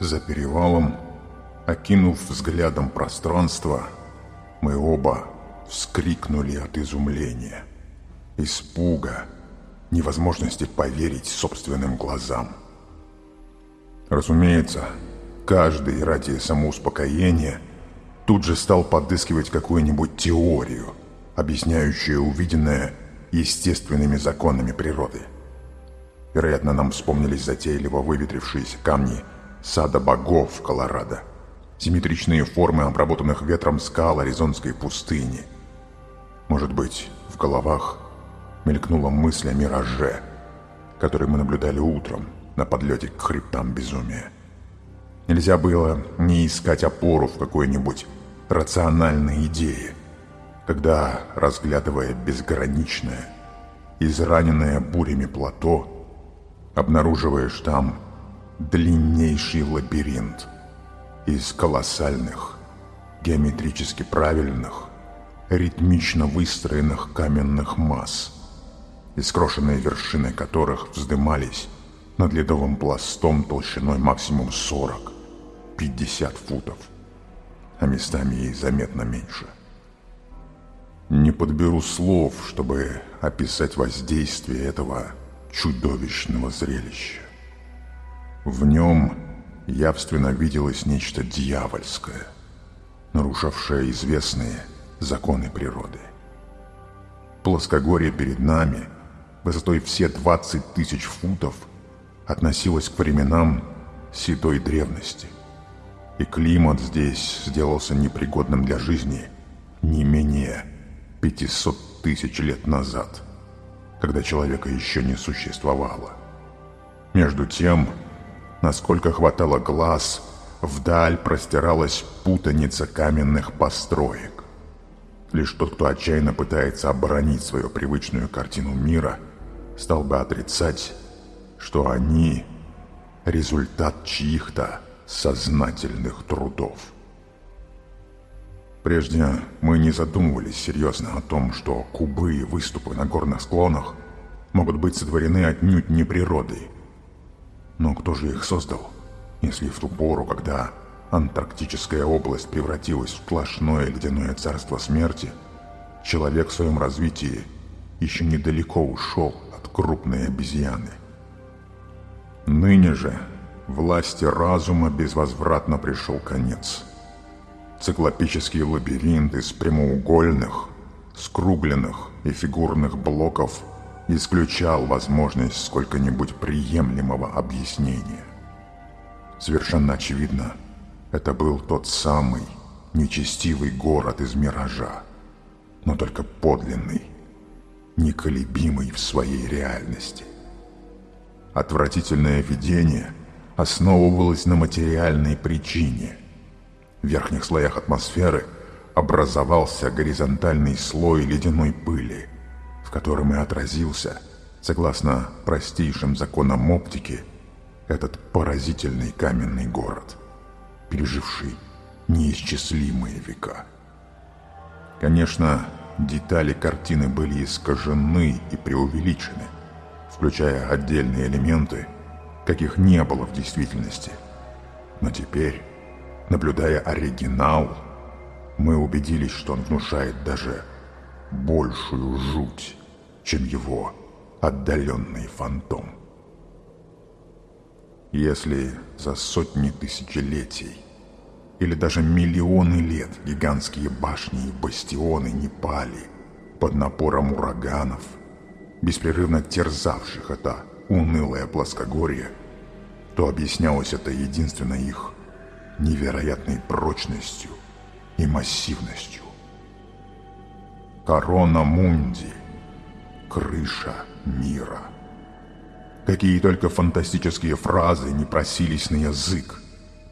За перевалом, окинув взглядом пространство, мы оба вскрикнули от изумления, испуга, невозможности поверить собственным глазам. Разумеется, каждый ради самоуспокоения тут же стал подыскивать какую-нибудь теорию, объясняющую увиденное естественными законами природы. Вероятно, нам вспомнились затейливо выветрившиеся камни сада богов Колорадо, симметричные формы обработанных ветром скал Аризонской пустыни. Может быть, в головах мелькнула мысль о мираже, который мы наблюдали утром – на подлете к хребтам безумия. Нельзя было не искать опору в какой-нибудь рациональной идее, когда, разглядывая безграничное, израненное бурями плато, обнаруживаешь там длиннейший лабиринт из колоссальных, геометрически правильных, ритмично выстроенных каменных масс, искрошенные вершины которых вздымались над ледовым пластом толщиной максимум 40-50 футов, а местами и заметно меньше. Не подберу слов, чтобы описать воздействие этого чудовищного зрелища. В нем явственно виделось нечто дьявольское, нарушавшее известные законы природы. Плоскогорье перед нами, высотой все 20 тысяч футов – относилась к временам седой древности. И климат здесь сделался непригодным для жизни не менее 500 тысяч лет назад, когда человека еще не существовало. Между тем, насколько хватало глаз, вдаль простиралась путаница каменных построек. Лишь тот, кто отчаянно пытается оборонить свою привычную картину мира, стал бы отрицать что они – результат чьих-то сознательных трудов. Прежде мы не задумывались серьезно о том, что кубы и выступы на горных склонах могут быть сотворены отнюдь не природой. Но кто же их создал, если в ту пору, когда Антарктическая область превратилась в сплошное ледяное царство смерти, человек в своем развитии еще недалеко ушел от крупной обезьяны. Ныне же власти разума безвозвратно пришел конец. Циклопический лабиринт из прямоугольных, скругленных и фигурных блоков исключал возможность сколько-нибудь приемлемого объяснения. Совершенно очевидно, это был тот самый нечестивый город из миража, но только подлинный, неколебимый в своей реальности. Отвратительное видение основывалось на материальной причине. В верхних слоях атмосферы образовался горизонтальный слой ледяной пыли, в котором и отразился, согласно простейшим законам оптики, этот поразительный каменный город, переживший неисчислимые века. Конечно, детали картины были искажены и преувеличены – включая отдельные элементы, каких не было в действительности. Но теперь, наблюдая оригинал, мы убедились, что он внушает даже большую жуть, чем его отдаленный фантом. Если за сотни тысячелетий или даже миллионы лет гигантские башни и бастионы не пали под напором ураганов – беспрерывно терзавших это унылое плоскогорье, то объяснялось это единственно их невероятной прочностью и массивностью. Корона Мунди – крыша мира. Какие только фантастические фразы не просились на язык,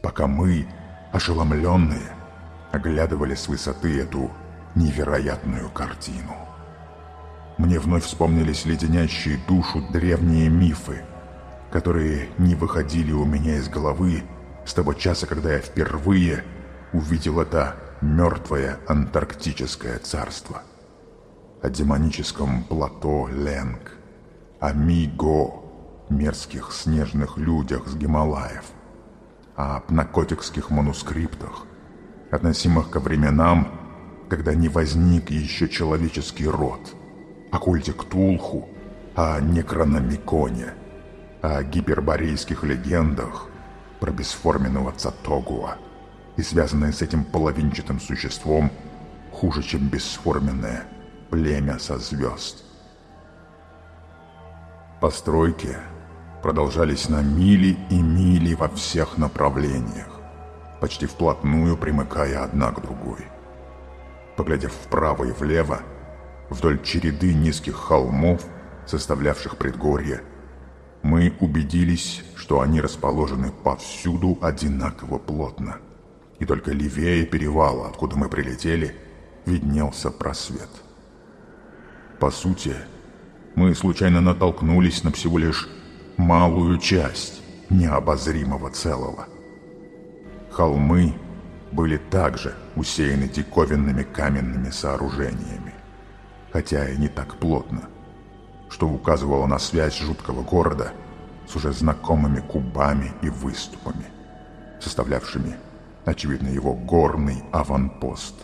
пока мы, ошеломленные, оглядывали с высоты эту невероятную картину. Мне вновь вспомнились леденящие душу древние мифы, которые не выходили у меня из головы с того часа, когда я впервые увидел это мертвое антарктическое царство. О демоническом плато Ленг, о Миго, мерзких снежных людях с Гималаев, а об накотикских манускриптах, относимых ко временам, когда не возник еще человеческий род, о культе Ктулху, о Некрономиконе, о гиперборейских легендах про бесформенного Цатогуа и связанное с этим половинчатым существом хуже, чем бесформенное племя со звезд. Постройки продолжались на мили и мили во всех направлениях, почти вплотную примыкая одна к другой. Поглядев вправо и влево, вдоль череды низких холмов, составлявших предгорье, мы убедились, что они расположены повсюду одинаково плотно. И только левее перевала, откуда мы прилетели, виднелся просвет. По сути, мы случайно натолкнулись на всего лишь малую часть необозримого целого. Холмы были также усеяны диковинными каменными сооружениями, хотя и не так плотно, что указывало на связь жуткого города с уже знакомыми кубами и выступами, составлявшими, очевидно, его горный аванпост.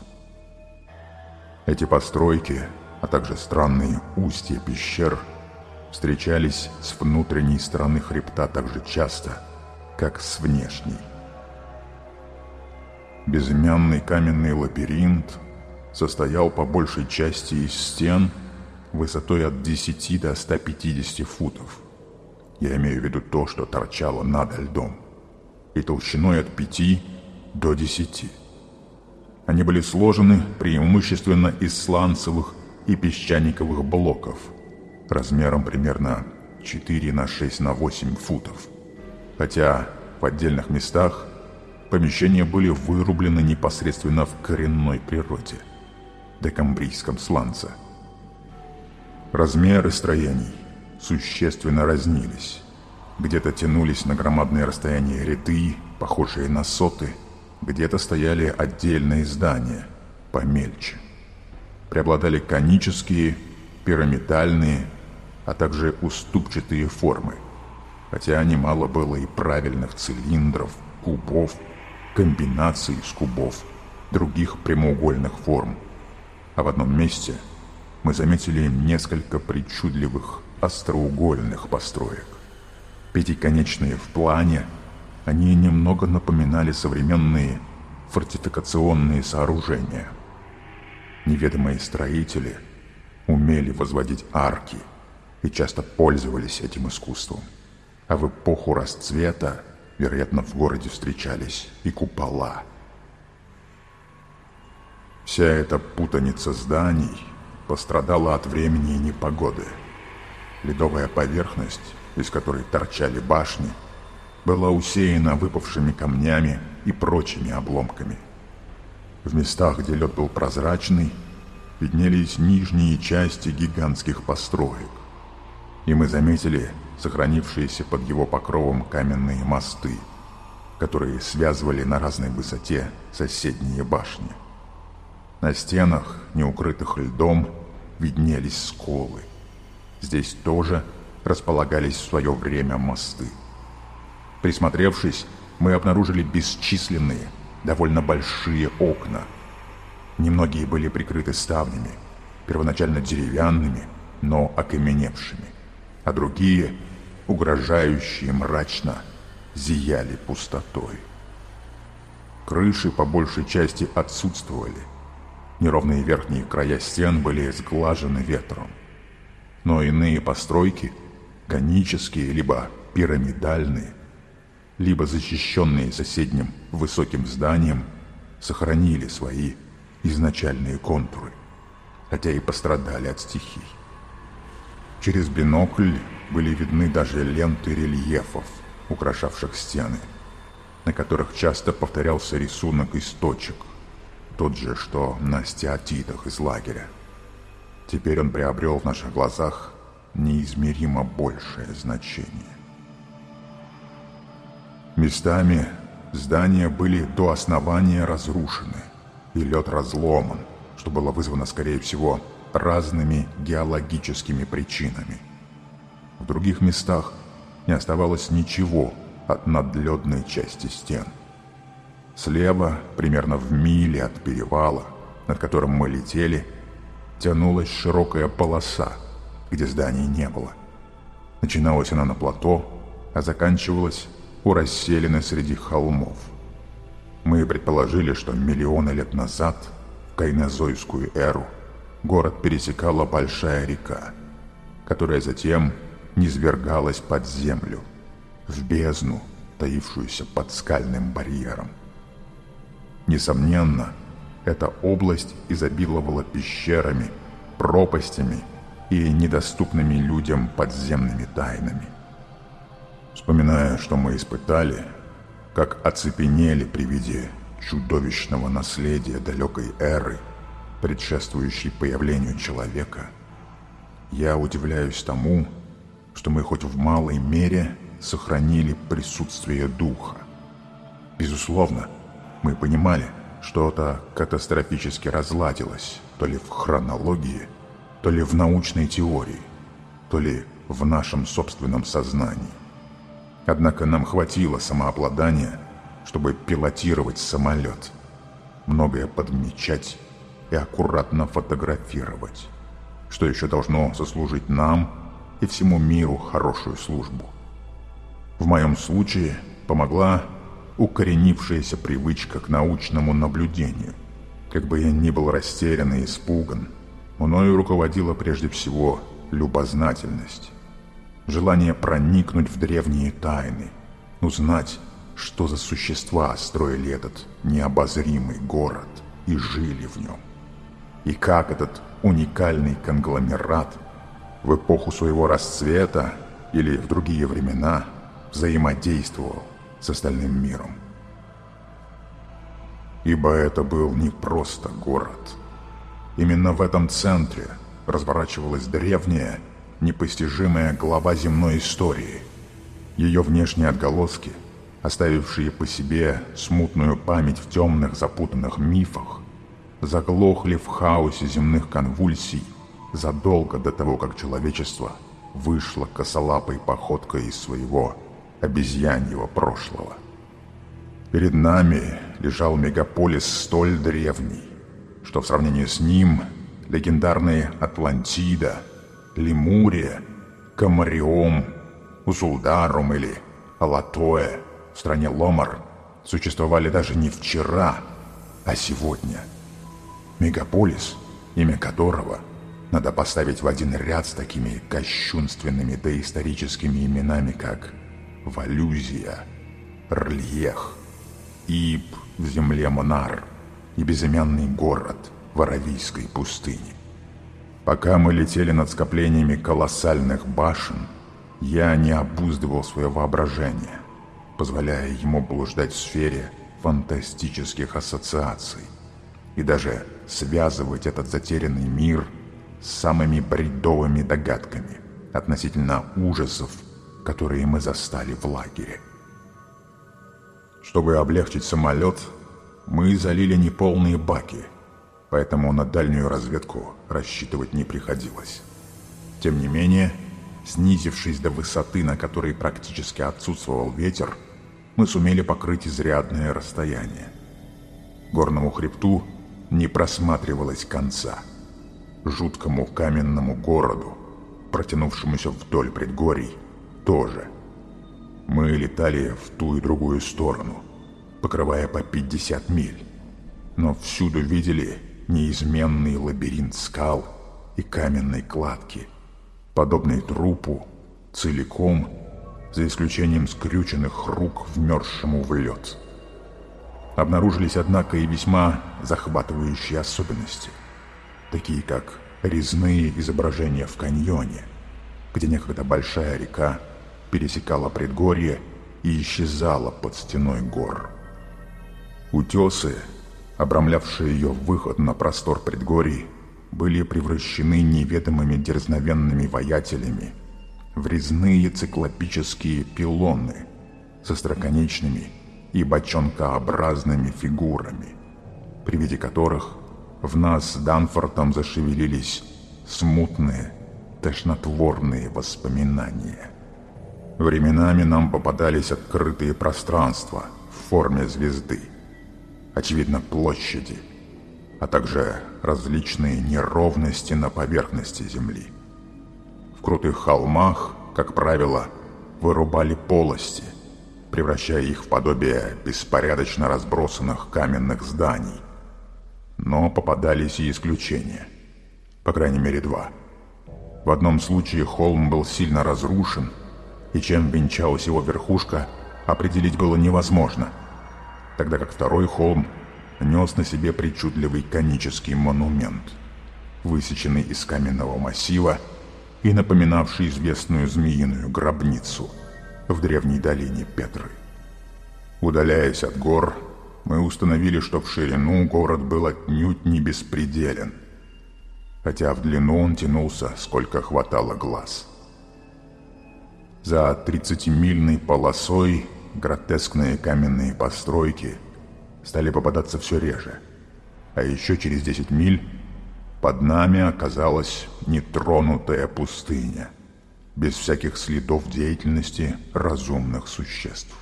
Эти постройки, а также странные устья пещер – встречались с внутренней стороны хребта так же часто, как с внешней. Безымянный каменный лабиринт состоял по большей части из стен высотой от 10 до 150 футов. Я имею в виду то, что торчало над льдом, и толщиной от 5 до 10. Они были сложены преимущественно из сланцевых и песчаниковых блоков – размером примерно 4 на 6 на 8 футов. Хотя в отдельных местах помещения были вырублены непосредственно в коренной природе, декамбрийском сланце. Размеры строений существенно разнились. Где-то тянулись на громадные расстояния ряды, похожие на соты, где-то стояли отдельные здания, помельче. Преобладали конические, пирамидальные а также уступчатые формы, хотя немало было и правильных цилиндров, кубов, комбинаций из кубов, других прямоугольных форм. А в одном месте мы заметили несколько причудливых остроугольных построек. Пятиконечные в плане, они немного напоминали современные фортификационные сооружения. Неведомые строители умели возводить арки – и часто пользовались этим искусством. А в эпоху расцвета, вероятно, в городе встречались и купола. Вся эта путаница зданий пострадала от времени и непогоды. Ледовая поверхность, из которой торчали башни, была усеяна выпавшими камнями и прочими обломками. В местах, где лед был прозрачный, виднелись нижние части гигантских построек и мы заметили сохранившиеся под его покровом каменные мосты, которые связывали на разной высоте соседние башни. На стенах, не укрытых льдом, виднелись сколы. Здесь тоже располагались в свое время мосты. Присмотревшись, мы обнаружили бесчисленные, довольно большие окна. Немногие были прикрыты ставнями, первоначально деревянными, но окаменевшими а другие, угрожающие мрачно, зияли пустотой. Крыши по большей части отсутствовали. Неровные верхние края стен были сглажены ветром. Но иные постройки, конические либо пирамидальные, либо защищенные соседним высоким зданием, сохранили свои изначальные контуры, хотя и пострадали от стихий. Через бинокль были видны даже ленты рельефов, украшавших стены, на которых часто повторялся рисунок из точек, тот же, что на стеатитах из лагеря. Теперь он приобрел в наших глазах неизмеримо большее значение. Местами здания были до основания разрушены, и лед разломан, что было вызвано, скорее всего, разными геологическими причинами. В других местах не оставалось ничего, от надледной части стен. Слева, примерно в миле от перевала, над которым мы летели, тянулась широкая полоса, где зданий не было. Начиналась она на плато, а заканчивалась у расселены среди холмов. Мы предположили, что миллионы лет назад, в кайнозойскую эру, город пересекала большая река, которая затем низвергалась под землю, в бездну, таившуюся под скальным барьером. Несомненно, эта область изобиловала пещерами, пропастями и недоступными людям подземными тайнами. Вспоминая, что мы испытали, как оцепенели при виде чудовищного наследия далекой эры, предшествующей появлению человека, я удивляюсь тому, что мы хоть в малой мере сохранили присутствие духа. Безусловно, мы понимали, что-то катастрофически разладилось, то ли в хронологии, то ли в научной теории, то ли в нашем собственном сознании. Однако нам хватило самообладания, чтобы пилотировать самолет, многое подмечать и аккуратно фотографировать, что еще должно сослужить нам и всему миру хорошую службу. В моем случае помогла укоренившаяся привычка к научному наблюдению. Как бы я ни был растерян и испуган, мною руководила прежде всего любознательность. Желание проникнуть в древние тайны, узнать, что за существа строили этот необозримый город и жили в нем. И как этот уникальный конгломерат в эпоху своего расцвета или в другие времена взаимодействовал с остальным миром. Ибо это был не просто город. Именно в этом центре разворачивалась древняя, непостижимая глава земной истории. Ее внешние отголоски, оставившие по себе смутную память в темных запутанных мифах, заглохли в хаосе земных конвульсий задолго до того, как человечество вышло косолапой походкой из своего обезьяньего прошлого. Перед нами лежал мегаполис столь древний, что в сравнении с ним легендарные Атлантида, Лемурия, Камариом, Узулдарум или Алатоэ в стране Ломар существовали даже не вчера, а сегодня. Мегаполис, имя которого надо поставить в один ряд с такими кощунственными доисторическими именами, как Валюзия, Рльех, Ип в земле Монар и безымянный город в Аравийской пустыне. Пока мы летели над скоплениями колоссальных башен, я не обуздывал свое воображение, позволяя ему блуждать в сфере фантастических ассоциаций и даже связывать этот затерянный мир с самыми бредовыми догадками относительно ужасов которые мы застали в лагере. Чтобы облегчить самолет, мы залили неполные баки, поэтому на дальнюю разведку рассчитывать не приходилось. Тем не менее, снизившись до высоты, на которой практически отсутствовал ветер, мы сумели покрыть изрядное расстояние. Горному хребту не просматривалось конца. Жуткому каменному городу, протянувшемуся вдоль предгорий, тоже. Мы летали в ту и другую сторону, покрывая по 50 миль, но всюду видели неизменный лабиринт скал и каменной кладки, подобный трупу целиком, за исключением скрюченных рук, вмерзшему в лед. Обнаружились, однако, и весьма захватывающие особенности, такие как резные изображения в каньоне, где некогда большая река пересекала предгорье и исчезала под стеной гор. Утесы, обрамлявшие ее выход на простор предгорий, были превращены неведомыми дерзновенными воятелями в резные циклопические пилоны со строконечными и бочонкообразными фигурами, при виде которых в нас с Данфортом зашевелились смутные, тошнотворные воспоминания. Временами нам попадались открытые пространства в форме звезды, очевидно площади, а также различные неровности на поверхности Земли. В крутых холмах, как правило, вырубали полости, превращая их в подобие беспорядочно разбросанных каменных зданий. Но попадались и исключения. По крайней мере, два. В одном случае холм был сильно разрушен, и чем венчалась его верхушка, определить было невозможно, тогда как второй холм нес на себе причудливый конический монумент, высеченный из каменного массива и напоминавший известную змеиную гробницу в древней долине Петры. Удаляясь от гор, мы установили, что в ширину город был отнюдь не беспределен, хотя в длину он тянулся, сколько хватало глаз. За 30-мильной полосой гротескные каменные постройки стали попадаться все реже, а еще через 10 миль под нами оказалась нетронутая пустыня, без всяких следов деятельности разумных существ.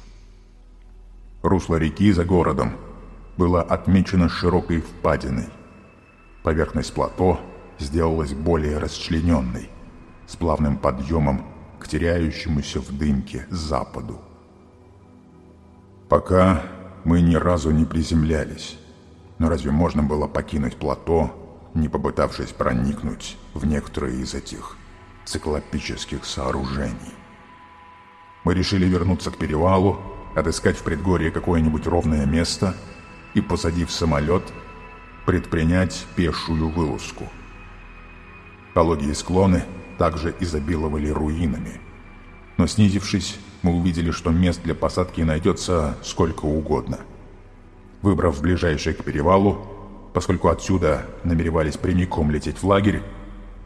Русло реки за городом было отмечено широкой впадиной. Поверхность плато сделалась более расчлененной, с плавным подъемом к теряющемуся в дымке западу. Пока мы ни разу не приземлялись, но разве можно было покинуть плато, не попытавшись проникнуть в некоторые из этих циклопических сооружений? Мы решили вернуться к перевалу отыскать в предгорье какое-нибудь ровное место и, посадив самолет, предпринять пешую вылазку. Пологие склоны также изобиловали руинами. Но снизившись, мы увидели, что мест для посадки найдется сколько угодно. Выбрав ближайшее к перевалу, поскольку отсюда намеревались прямиком лететь в лагерь,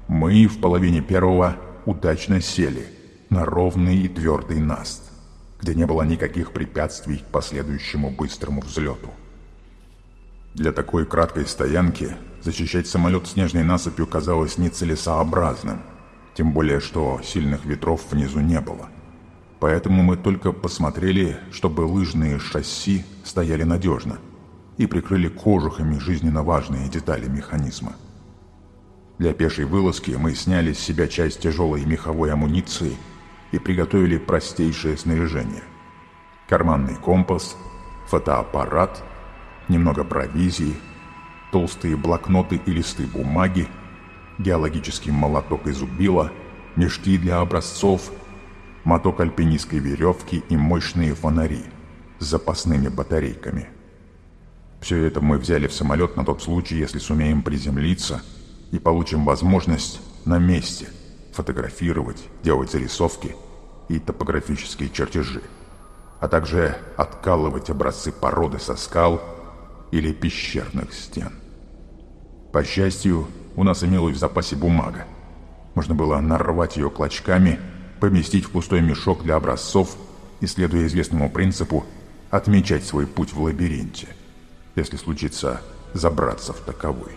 мы в половине первого удачно сели на ровный и твердый наст где не было никаких препятствий к последующему быстрому взлету. Для такой краткой стоянки защищать самолет снежной насыпью казалось нецелесообразным, тем более что сильных ветров внизу не было. Поэтому мы только посмотрели, чтобы лыжные шасси стояли надежно и прикрыли кожухами жизненно важные детали механизма. Для пешей вылазки мы сняли с себя часть тяжелой меховой амуниции – и приготовили простейшее снаряжение. Карманный компас, фотоаппарат, немного провизии, толстые блокноты и листы бумаги, геологический молоток и зубила, мешки для образцов, моток альпинистской веревки и мощные фонари с запасными батарейками. Все это мы взяли в самолет на тот случай, если сумеем приземлиться и получим возможность на месте фотографировать, делать зарисовки и топографические чертежи, а также откалывать образцы породы со скал или пещерных стен. По счастью, у нас имелась в запасе бумага. Можно было нарвать ее клочками, поместить в пустой мешок для образцов и, следуя известному принципу, отмечать свой путь в лабиринте, если случится забраться в таковой.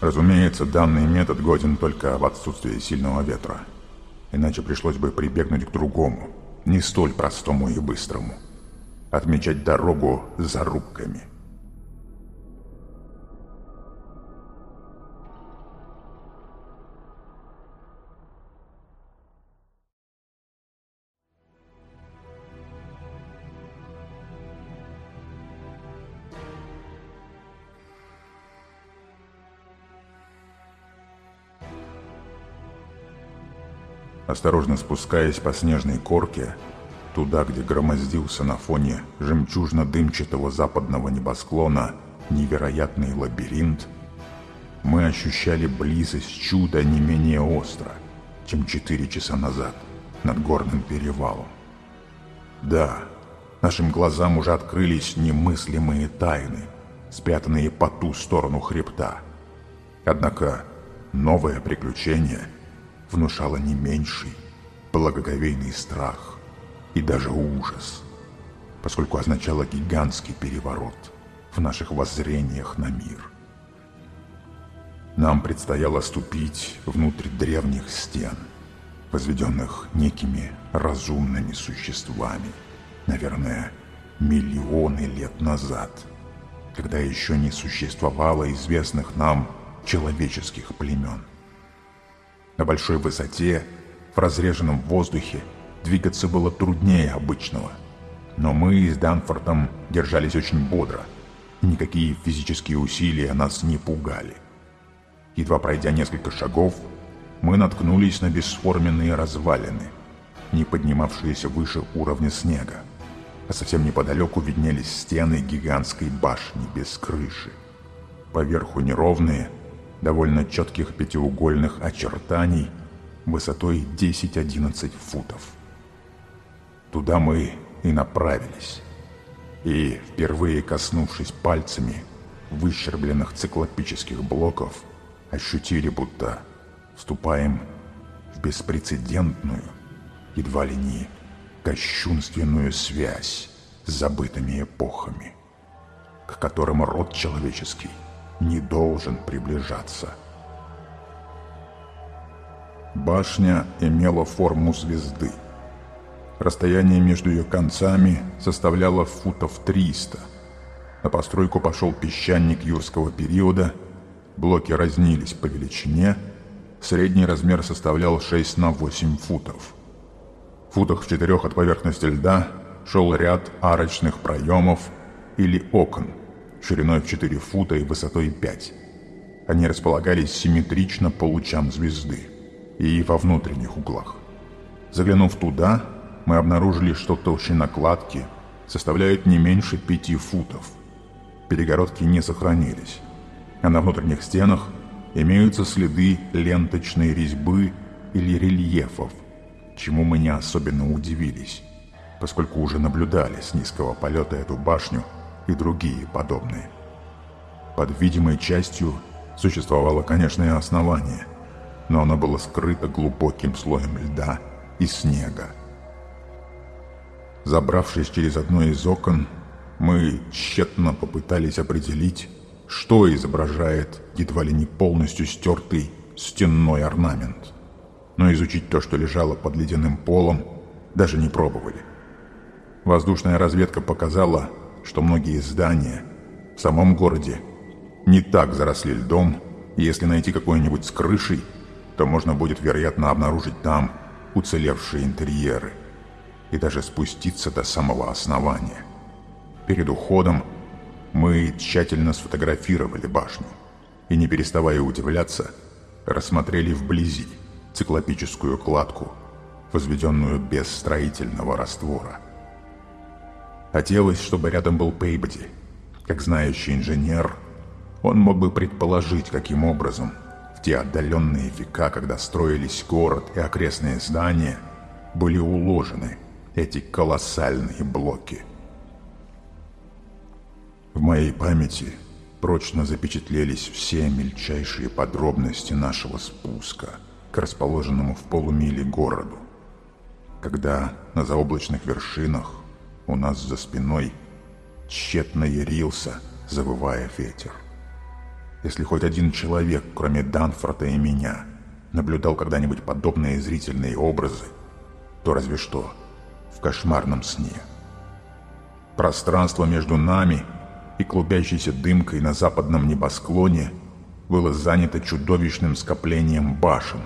Разумеется, данный метод годен только в отсутствии сильного ветра. Иначе пришлось бы прибегнуть к другому, не столь простому и быстрому. Отмечать дорогу зарубками – осторожно спускаясь по снежной корке, туда, где громоздился на фоне жемчужно-дымчатого западного небосклона невероятный лабиринт, мы ощущали близость чуда не менее остро, чем четыре часа назад над горным перевалом. Да, нашим глазам уже открылись немыслимые тайны, спрятанные по ту сторону хребта. Однако новое приключение — внушало не меньший благоговейный страх и даже ужас, поскольку означало гигантский переворот в наших воззрениях на мир. Нам предстояло ступить внутрь древних стен, возведенных некими разумными существами, наверное, миллионы лет назад, когда еще не существовало известных нам человеческих племен. На большой высоте, в разреженном воздухе, двигаться было труднее обычного. Но мы с Данфортом держались очень бодро. Никакие физические усилия нас не пугали. Едва пройдя несколько шагов, мы наткнулись на бесформенные развалины, не поднимавшиеся выше уровня снега, а совсем неподалеку виднелись стены гигантской башни без крыши. Поверху неровные, довольно четких пятиугольных очертаний высотой 10-11 футов. Туда мы и направились. И, впервые коснувшись пальцами выщербленных циклопических блоков, ощутили, будто вступаем в беспрецедентную, едва ли не кощунственную связь с забытыми эпохами, к которым род человеческий не должен приближаться. Башня имела форму звезды. Расстояние между ее концами составляло футов 300. На постройку пошел песчаник юрского периода, блоки разнились по величине, средний размер составлял 6 на 8 футов. В футах в четырех от поверхности льда шел ряд арочных проемов или окон – шириной в 4 фута и высотой 5. Они располагались симметрично по лучам звезды и во внутренних углах. Заглянув туда, мы обнаружили, что толщина кладки составляет не меньше 5 футов. Перегородки не сохранились, а на внутренних стенах имеются следы ленточной резьбы или рельефов, чему мы не особенно удивились, поскольку уже наблюдали с низкого полета эту башню – и другие подобные. Под видимой частью существовало, конечно, и основание, но оно было скрыто глубоким слоем льда и снега. Забравшись через одно из окон, мы тщетно попытались определить, что изображает едва ли не полностью стертый стенной орнамент. Но изучить то, что лежало под ледяным полом, даже не пробовали. Воздушная разведка показала, что многие здания в самом городе не так заросли льдом, и если найти какое-нибудь с крышей, то можно будет, вероятно, обнаружить там уцелевшие интерьеры и даже спуститься до самого основания. Перед уходом мы тщательно сфотографировали башню и, не переставая удивляться, рассмотрели вблизи циклопическую кладку, возведенную без строительного раствора. Хотелось, чтобы рядом был Пейбоди. Как знающий инженер, он мог бы предположить, каким образом в те отдаленные века, когда строились город и окрестные здания, были уложены эти колоссальные блоки. В моей памяти прочно запечатлелись все мельчайшие подробности нашего спуска к расположенному в полумиле городу, когда на заоблачных вершинах у нас за спиной тщетно ярился, завывая ветер. Если хоть один человек, кроме Данфорта и меня, наблюдал когда-нибудь подобные зрительные образы, то разве что в кошмарном сне. Пространство между нами и клубящейся дымкой на западном небосклоне было занято чудовищным скоплением башен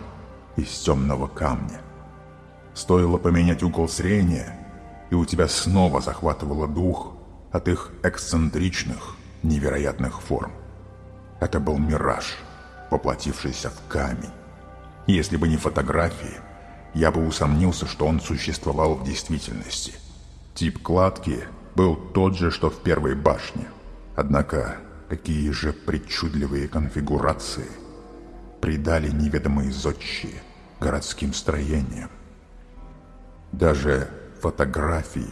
из темного камня. Стоило поменять угол зрения, и у тебя снова захватывало дух от их эксцентричных, невероятных форм. Это был мираж, воплотившийся в камень. Если бы не фотографии, я бы усомнился, что он существовал в действительности. Тип кладки был тот же, что в первой башне. Однако, какие же причудливые конфигурации придали неведомые зодчие городским строениям. Даже Фотографии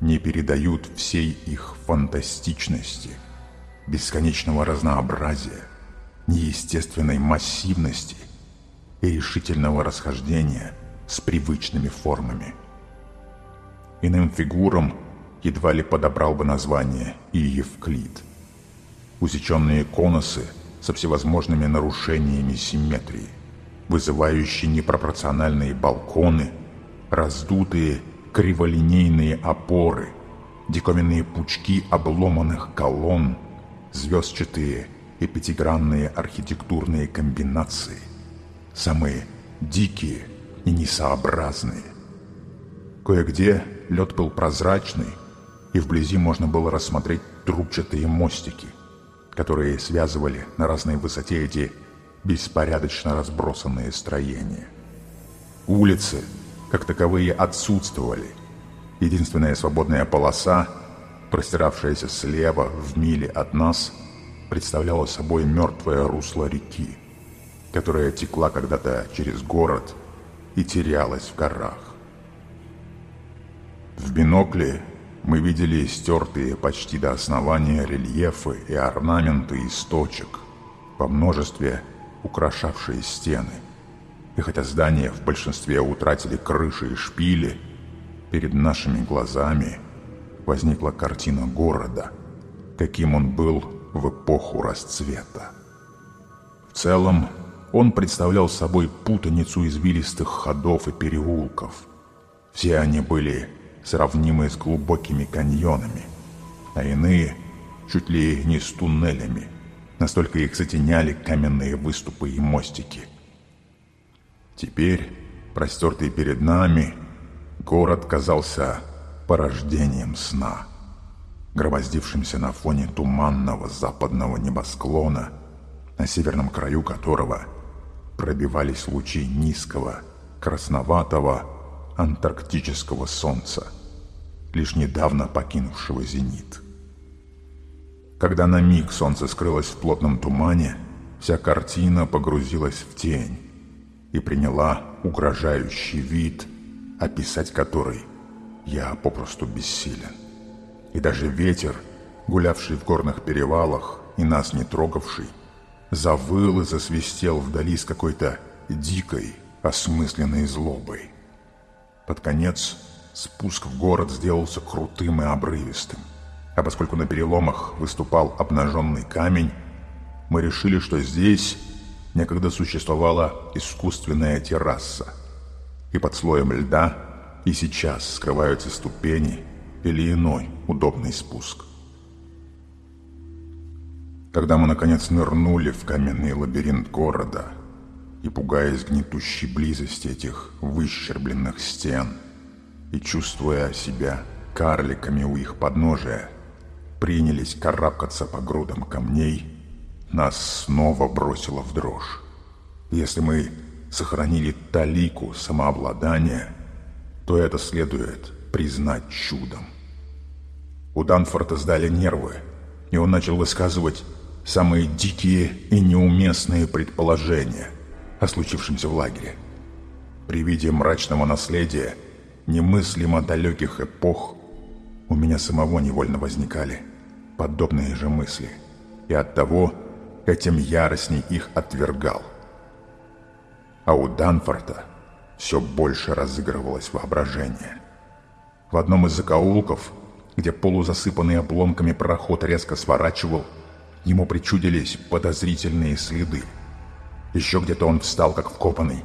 не передают всей их фантастичности, бесконечного разнообразия, неестественной массивности и решительного расхождения с привычными формами. Иным фигурам едва ли подобрал бы название и Евклид. Усеченные конусы со всевозможными нарушениями симметрии, вызывающие непропорциональные балконы, раздутые криволинейные опоры, диковинные пучки обломанных колонн, звездчатые и пятигранные архитектурные комбинации, самые дикие и несообразные. Кое-где лед был прозрачный, и вблизи можно было рассмотреть трубчатые мостики, которые связывали на разной высоте эти беспорядочно разбросанные строения. Улицы, как таковые, отсутствовали. Единственная свободная полоса, простиравшаяся слева в миле от нас, представляла собой мертвое русло реки, которая текла когда-то через город и терялась в горах. В бинокле мы видели стертые почти до основания рельефы и орнаменты из точек, по множестве украшавшие стены. И хотя здания в большинстве утратили крыши и шпили, перед нашими глазами возникла картина города, каким он был в эпоху расцвета. В целом, он представлял собой путаницу извилистых ходов и переулков. Все они были сравнимы с глубокими каньонами, а иные чуть ли не с туннелями, настолько их затеняли каменные выступы и мостики. Теперь, простертый перед нами, город казался порождением сна, громоздившимся на фоне туманного западного небосклона, на северном краю которого пробивались лучи низкого, красноватого антарктического солнца, лишь недавно покинувшего зенит. Когда на миг солнце скрылось в плотном тумане, вся картина погрузилась в тень и приняла угрожающий вид, описать который я попросту бессилен. И даже ветер, гулявший в горных перевалах и нас не трогавший, завыл и засвистел вдали с какой-то дикой, осмысленной злобой. Под конец спуск в город сделался крутым и обрывистым. А поскольку на переломах выступал обнаженный камень, мы решили, что здесь некогда существовала искусственная терраса. И под слоем льда и сейчас скрываются ступени или иной удобный спуск. Когда мы наконец нырнули в каменный лабиринт города и, пугаясь гнетущей близости этих выщербленных стен и чувствуя себя карликами у их подножия, принялись карабкаться по грудам камней, нас снова бросило в дрожь. Если мы сохранили талику самообладания, то это следует признать чудом. У Данфорта сдали нервы, и он начал высказывать самые дикие и неуместные предположения о случившемся в лагере. При виде мрачного наследия, немыслимо далеких эпох, у меня самого невольно возникали – подобные же мысли, и оттого этим яростней их отвергал. А у Данфорта все больше разыгрывалось воображение. В одном из закоулков, где полузасыпанный обломками проход резко сворачивал, ему причудились подозрительные следы. Еще где-то он встал как вкопанный,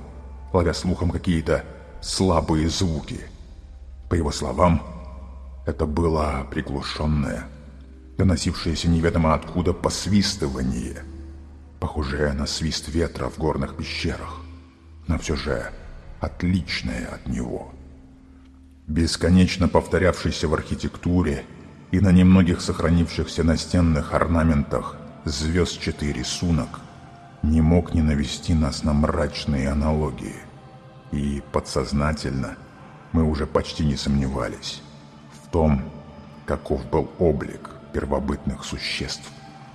ловя слухом какие-то слабые звуки. По его словам, это было приглушенное, доносившееся неведомо откуда посвистывание, похожее на свист ветра в горных пещерах, но все же отличное от него. Бесконечно повторявшийся в архитектуре и на немногих сохранившихся настенных орнаментах звездчатый рисунок не мог не навести нас на мрачные аналогии. И подсознательно мы уже почти не сомневались в том, каков был облик первобытных существ,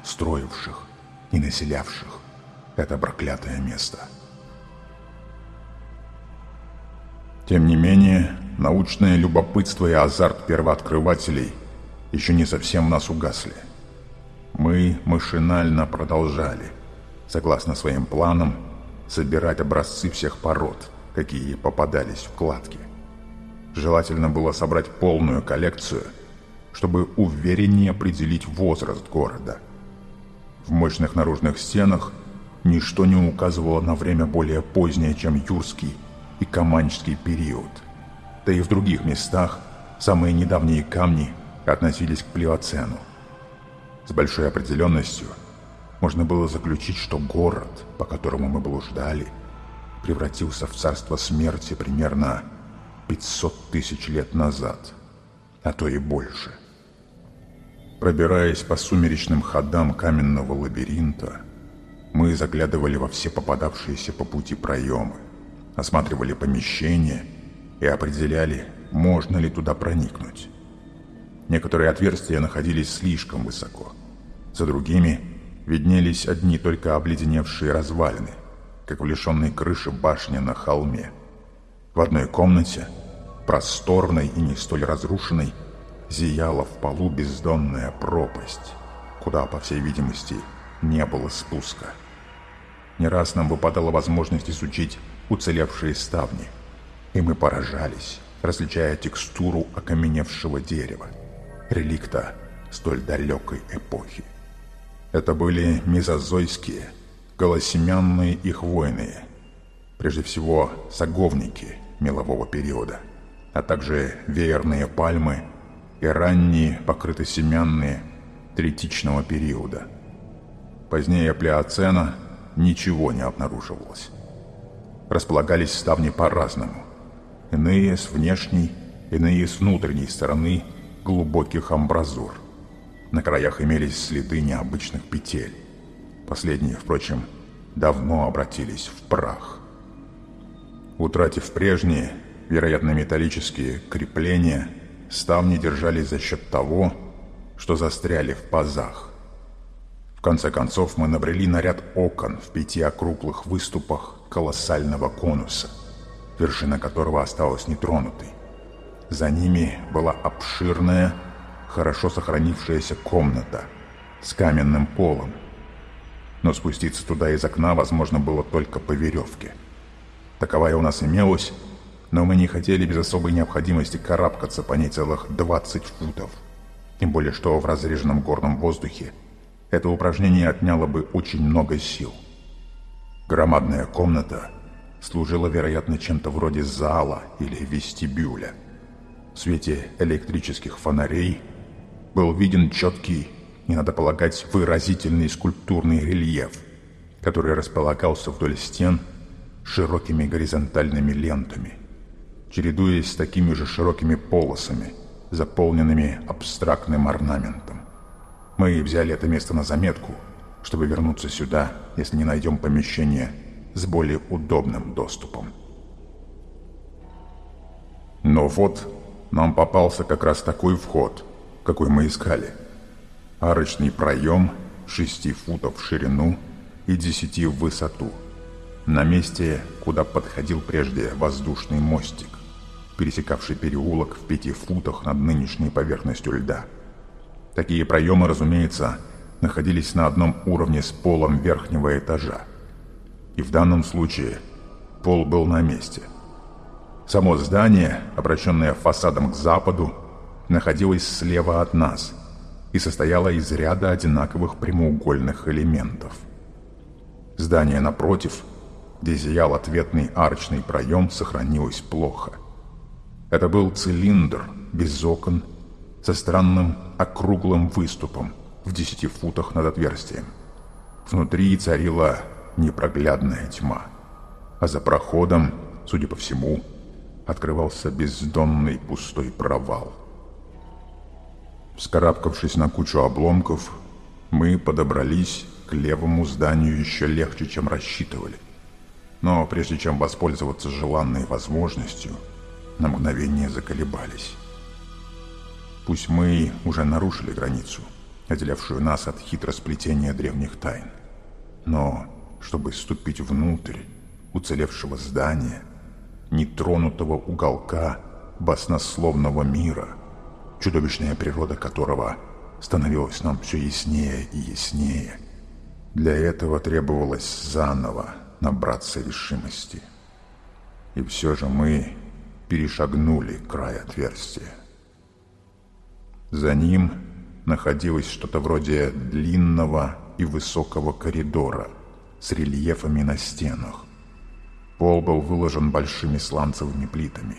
строивших и населявших это проклятое место. Тем не менее, научное любопытство и азарт первооткрывателей еще не совсем нас угасли. Мы машинально продолжали, согласно своим планам, собирать образцы всех пород, какие попадались в кладки. Желательно было собрать полную коллекцию – чтобы увереннее определить возраст города. В мощных наружных стенах ничто не указывало на время более позднее, чем юрский и каманчский период. Да и в других местах самые недавние камни относились к плеоцену. С большой определенностью можно было заключить, что город, по которому мы блуждали, превратился в царство смерти примерно 500 тысяч лет назад, а то и больше. Пробираясь по сумеречным ходам каменного лабиринта, мы заглядывали во все попадавшиеся по пути проемы, осматривали помещения и определяли, можно ли туда проникнуть. Некоторые отверстия находились слишком высоко. За другими виднелись одни только обледеневшие развалины, как в лишенной крыши башня на холме. В одной комнате, просторной и не столь разрушенной, зияла в полу бездонная пропасть, куда, по всей видимости, не было спуска. Не раз нам выпадала возможность изучить уцелевшие ставни, и мы поражались, различая текстуру окаменевшего дерева, реликта столь далекой эпохи. Это были мезозойские, голосемянные и хвойные, прежде всего саговники мелового периода, а также веерные пальмы и ранние покрытосемянные третичного периода. Позднее плеоцена ничего не обнаруживалось. Располагались ставни по-разному. Иные с внешней, иные с внутренней стороны глубоких амбразур. На краях имелись следы необычных петель. Последние, впрочем, давно обратились в прах. Утратив прежние, вероятно, металлические крепления, ставни держались за счет того, что застряли в пазах. В конце концов мы набрели на ряд окон в пяти округлых выступах колоссального конуса, вершина которого осталась нетронутой. За ними была обширная, хорошо сохранившаяся комната с каменным полом. Но спуститься туда из окна возможно было только по веревке. Таковая у нас имелась, но мы не хотели без особой необходимости карабкаться по ней целых 20 футов. Тем более, что в разреженном горном воздухе это упражнение отняло бы очень много сил. Громадная комната служила, вероятно, чем-то вроде зала или вестибюля. В свете электрических фонарей был виден четкий, не надо полагать, выразительный скульптурный рельеф, который располагался вдоль стен широкими горизонтальными лентами, чередуясь с такими же широкими полосами, заполненными абстрактным орнаментом. Мы взяли это место на заметку, чтобы вернуться сюда, если не найдем помещение с более удобным доступом. Но вот нам попался как раз такой вход, какой мы искали. Арочный проем шести футов в ширину и десяти в высоту. На месте, куда подходил прежде воздушный мостик, пересекавший переулок в пяти футах над нынешней поверхностью льда. Такие проемы, разумеется, находились на одном уровне с полом верхнего этажа. И в данном случае пол был на месте. Само здание, обращенное фасадом к западу, находилась слева от нас и состояла из ряда одинаковых прямоугольных элементов. Здание напротив, где зиял ответный арочный проем, сохранилось плохо. Это был цилиндр без окон со странным округлым выступом в десяти футах над отверстием. Внутри царила непроглядная тьма, а за проходом, судя по всему, открывался бездонный пустой провал. Вскарабкавшись на кучу обломков, мы подобрались к левому зданию еще легче, чем рассчитывали. Но прежде чем воспользоваться желанной возможностью, на мгновение заколебались. Пусть мы уже нарушили границу, отделявшую нас от хитросплетения древних тайн. Но чтобы ступить внутрь уцелевшего здания, нетронутого уголка баснословного мира – чудовищная природа которого становилась нам все яснее и яснее. Для этого требовалось заново набраться решимости. И все же мы перешагнули край отверстия. За ним находилось что-то вроде длинного и высокого коридора с рельефами на стенах. Пол был выложен большими сланцевыми плитами.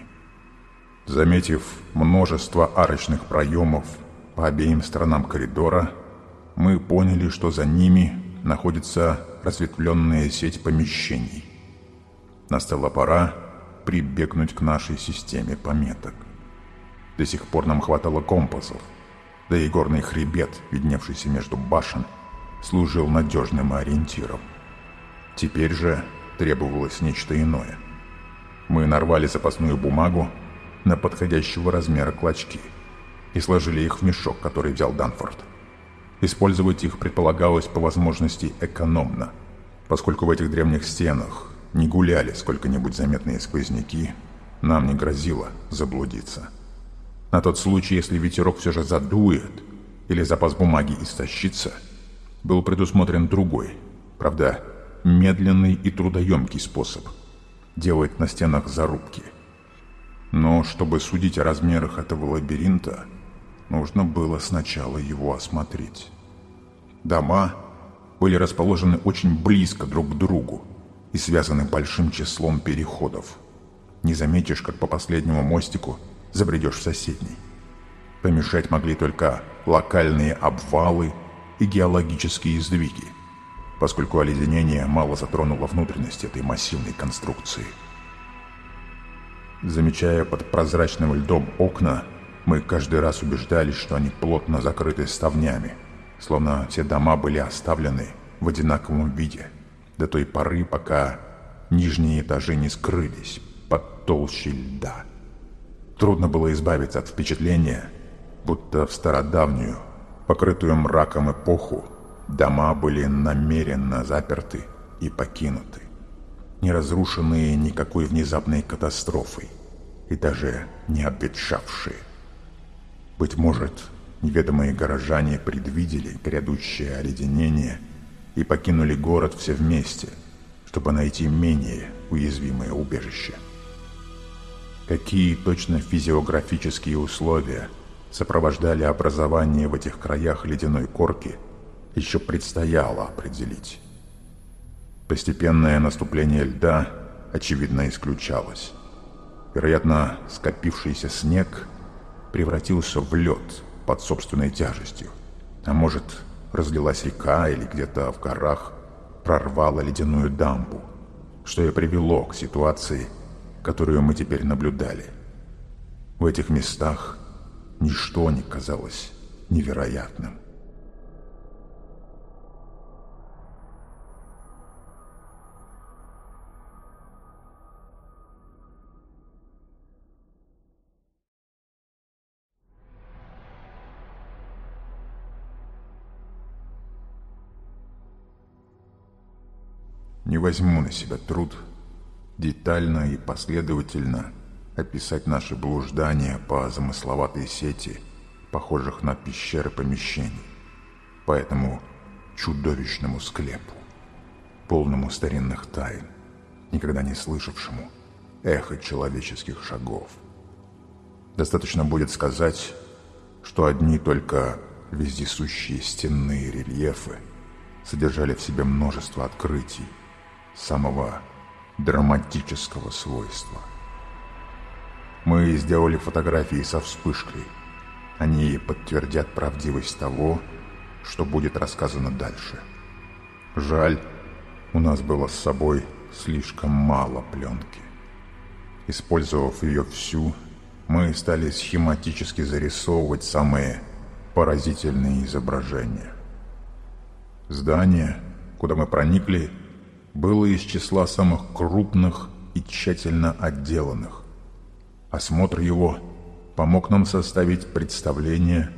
Заметив множество арочных проемов по обеим сторонам коридора, мы поняли, что за ними находится разветвленная сеть помещений. Настала пора прибегнуть к нашей системе пометок. До сих пор нам хватало компасов, да и горный хребет, видневшийся между башен, служил надежным ориентиром. Теперь же требовалось нечто иное. Мы нарвали запасную бумагу на подходящего размера клочки и сложили их в мешок, который взял Данфорд. Использовать их предполагалось по возможности экономно, поскольку в этих древних стенах не гуляли сколько-нибудь заметные сквозняки, нам не грозило заблудиться. На тот случай, если ветерок все же задует или запас бумаги истощится, был предусмотрен другой, правда, медленный и трудоемкий способ – делать на стенах зарубки. Но чтобы судить о размерах этого лабиринта, нужно было сначала его осмотреть. Дома были расположены очень близко друг к другу и связаны большим числом переходов. Не заметишь, как по последнему мостику – забредешь в соседний. Помешать могли только локальные обвалы и геологические сдвиги, поскольку оледенение мало затронуло внутренность этой массивной конструкции. Замечая под прозрачным льдом окна, мы каждый раз убеждались, что они плотно закрыты ставнями, словно все дома были оставлены в одинаковом виде, до той поры, пока нижние этажи не скрылись под толщей льда. Трудно было избавиться от впечатления, будто в стародавнюю, покрытую мраком эпоху, дома были намеренно заперты и покинуты, не разрушенные никакой внезапной катастрофой и даже не обветшавшие. Быть может, неведомые горожане предвидели грядущее оледенение и покинули город все вместе, чтобы найти менее уязвимое убежище. Какие точно физиографические условия сопровождали образование в этих краях ледяной корки, еще предстояло определить. Постепенное наступление льда, очевидно, исключалось. Вероятно, скопившийся снег превратился в лед под собственной тяжестью. А может, разлилась река или где-то в горах прорвала ледяную дамбу, что и привело к ситуации, которую мы теперь наблюдали. В этих местах ничто не казалось невероятным. Не возьму на себя труд детально и последовательно описать наши блуждания по замысловатой сети, похожих на пещеры помещений, по этому чудовищному склепу, полному старинных тайн, никогда не слышавшему эхо человеческих шагов. Достаточно будет сказать, что одни только вездесущие стенные рельефы содержали в себе множество открытий самого драматического свойства. Мы сделали фотографии со вспышкой. Они подтвердят правдивость того, что будет рассказано дальше. Жаль, у нас было с собой слишком мало пленки. Использовав ее всю, мы стали схематически зарисовывать самые поразительные изображения. Здание, куда мы проникли, было из числа самых крупных и тщательно отделанных. Осмотр его помог нам составить представление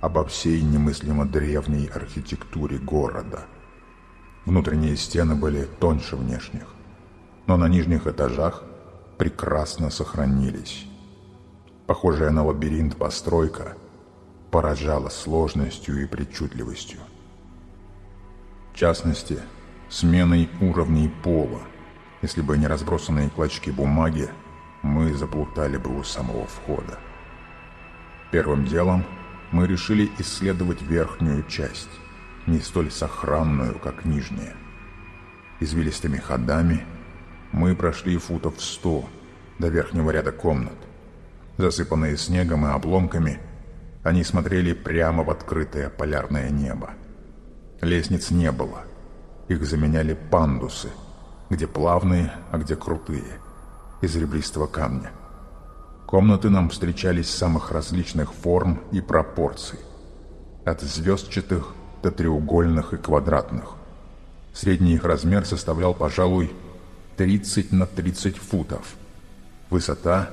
обо всей немыслимо древней архитектуре города. Внутренние стены были тоньше внешних, но на нижних этажах прекрасно сохранились. Похожая на лабиринт постройка поражала сложностью и причудливостью. В частности, сменой уровней пола. Если бы не разбросанные клочки бумаги, мы заплутали бы у самого входа. Первым делом мы решили исследовать верхнюю часть, не столь сохранную, как нижняя. Извилистыми ходами мы прошли футов сто до верхнего ряда комнат. Засыпанные снегом и обломками, они смотрели прямо в открытое полярное небо. Лестниц не было. Их заменяли пандусы, где плавные, а где крутые, из ребристого камня. Комнаты нам встречались самых различных форм и пропорций. От звездчатых до треугольных и квадратных. Средний их размер составлял, пожалуй, 30 на 30 футов. Высота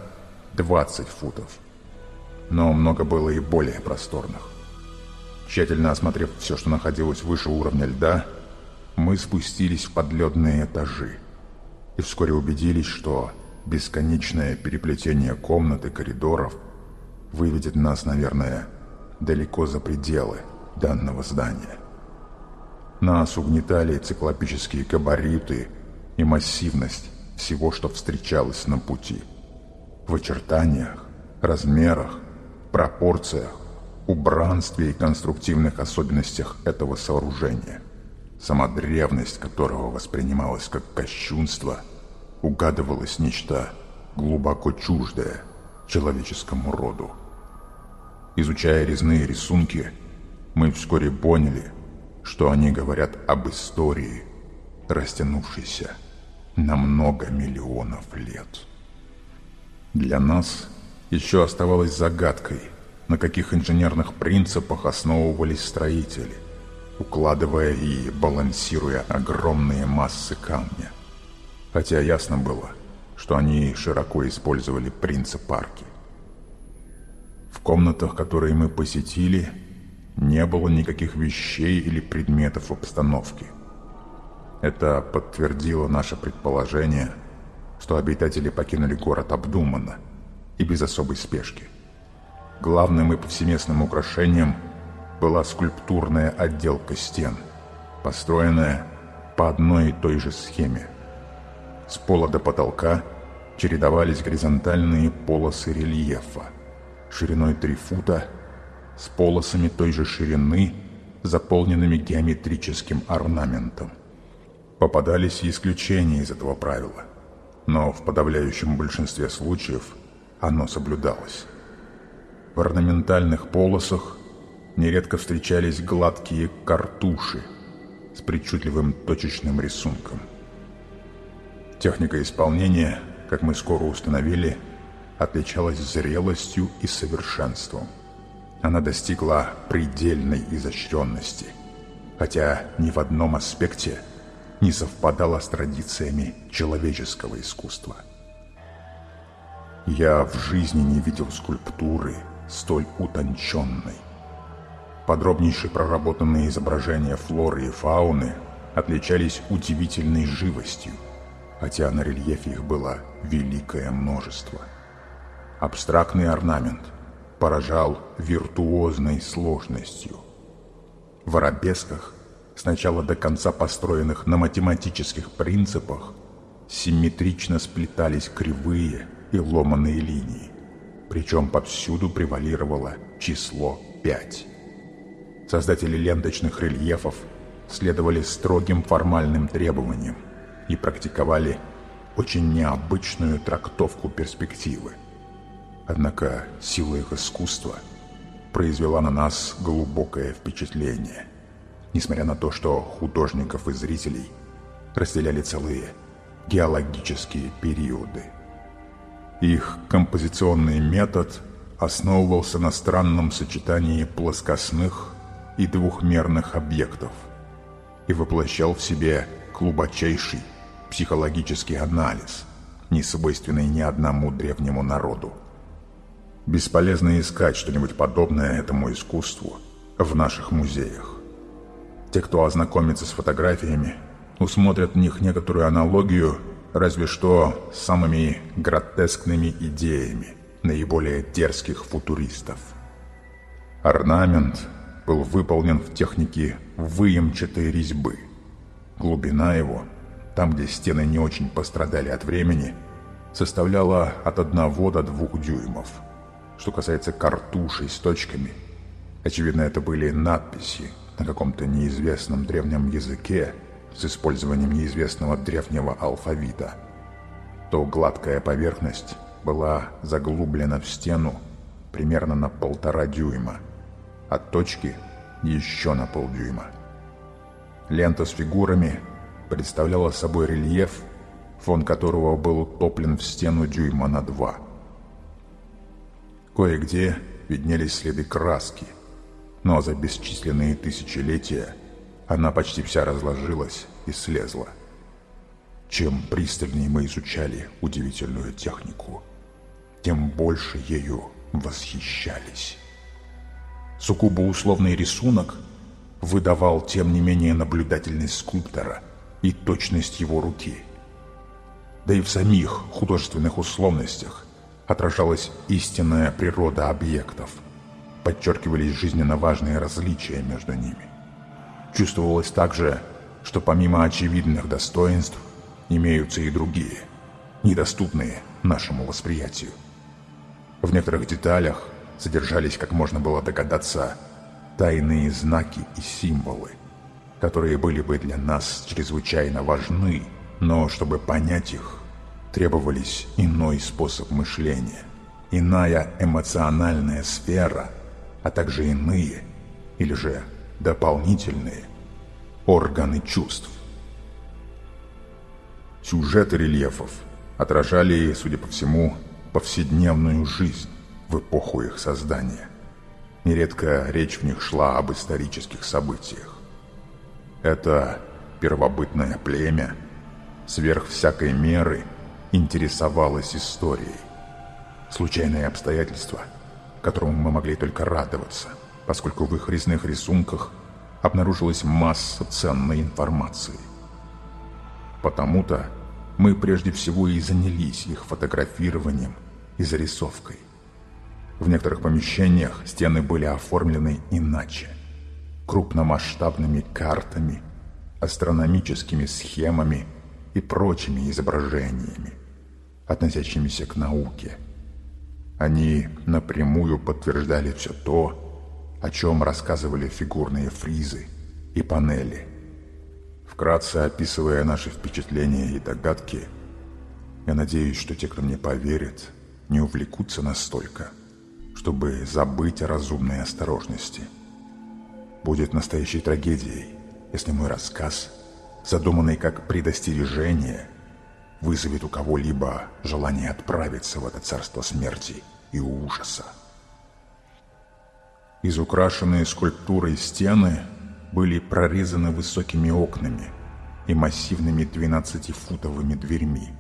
20 футов. Но много было и более просторных. Тщательно осмотрев все, что находилось выше уровня льда, мы спустились в подледные этажи и вскоре убедились, что бесконечное переплетение комнат и коридоров выведет нас, наверное, далеко за пределы данного здания. Нас угнетали циклопические габариты и массивность всего, что встречалось на пути. В очертаниях, размерах, пропорциях, убранстве и конструктивных особенностях этого сооружения, сама древность которого воспринималась как кощунство, угадывалось нечто глубоко чуждое человеческому роду. Изучая резные рисунки, мы вскоре поняли, что они говорят об истории, растянувшейся на много миллионов лет. Для нас еще оставалось загадкой, на каких инженерных принципах основывались строители, укладывая и балансируя огромные массы камня. Хотя ясно было, что они широко использовали принцип арки. В комнатах, которые мы посетили, не было никаких вещей или предметов обстановки. Это подтвердило наше предположение, что обитатели покинули город обдуманно и без особой спешки. Главным и повсеместным украшением была скульптурная отделка стен, построенная по одной и той же схеме. С пола до потолка чередовались горизонтальные полосы рельефа, шириной 3 фута с полосами той же ширины, заполненными геометрическим орнаментом. Попадались и исключения из этого правила, но в подавляющем большинстве случаев оно соблюдалось. В орнаментальных полосах нередко встречались гладкие картуши с причудливым точечным рисунком. Техника исполнения, как мы скоро установили, отличалась зрелостью и совершенством. Она достигла предельной изощренности, хотя ни в одном аспекте не совпадала с традициями человеческого искусства. Я в жизни не видел скульптуры столь утонченной. Подробнейшие проработанные изображения флоры и фауны отличались удивительной живостью, хотя на рельефе их было великое множество. Абстрактный орнамент – поражал виртуозной сложностью. В арабесках, сначала до конца построенных на математических принципах, симметрично сплетались кривые и ломаные линии, причем повсюду превалировало число 5. Создатели ленточных рельефов следовали строгим формальным требованиям и практиковали очень необычную трактовку перспективы – Однако сила их искусства произвела на нас глубокое впечатление, несмотря на то, что художников и зрителей разделяли целые геологические периоды. Их композиционный метод основывался на странном сочетании плоскостных и двухмерных объектов и воплощал в себе глубочайший психологический анализ, не свойственный ни одному древнему народу. Бесполезно искать что-нибудь подобное этому искусству в наших музеях. Те, кто ознакомится с фотографиями, усмотрят в них некоторую аналогию, разве что с самыми гротескными идеями наиболее дерзких футуристов. Орнамент был выполнен в технике выемчатой резьбы. Глубина его, там где стены не очень пострадали от времени, составляла от 1 до 2 дюймов – что касается картушей с точками, очевидно, это были надписи на каком-то неизвестном древнем языке с использованием неизвестного древнего алфавита, то гладкая поверхность была заглублена в стену примерно на полтора дюйма, от точки еще на полдюйма. Лента с фигурами представляла собой рельеф, фон которого был утоплен в стену дюйма на два. Кое-где виднелись следы краски, но за бесчисленные тысячелетия она почти вся разложилась и слезла. Чем пристальнее мы изучали удивительную технику, тем больше ею восхищались. Сукубо условный рисунок выдавал, тем не менее, наблюдательность скульптора и точность его руки. Да и в самих художественных условностях отражалась истинная природа объектов, подчеркивались жизненно важные различия между ними. Чувствовалось также, что помимо очевидных достоинств имеются и другие, недоступные нашему восприятию. В некоторых деталях содержались, как можно было догадаться, тайные знаки и символы, которые были бы для нас чрезвычайно важны, но чтобы понять их, требовались иной способ мышления, иная эмоциональная сфера, а также иные, или же дополнительные, органы чувств. Сюжеты рельефов отражали, судя по всему, повседневную жизнь в эпоху их создания. Нередко речь в них шла об исторических событиях. Это первобытное племя сверх всякой меры интересовалось историей. Случайные обстоятельства, которым мы могли только радоваться, поскольку в их резных рисунках обнаружилась масса ценной информации. Потому-то мы прежде всего и занялись их фотографированием и зарисовкой. В некоторых помещениях стены были оформлены иначе. Крупномасштабными картами, астрономическими схемами и прочими изображениями, относящимися к науке. Они напрямую подтверждали все то, о чем рассказывали фигурные фризы и панели. Вкратце описывая наши впечатления и догадки, я надеюсь, что те, кто мне поверит, не увлекутся настолько, чтобы забыть о разумной осторожности. Будет настоящей трагедией, если мой рассказ, задуманный как предостережение, вызовет у кого-либо желание отправиться в это царство смерти и ужаса. Изукрашенные скульптурой стены были прорезаны высокими окнами и массивными 12-футовыми дверьми.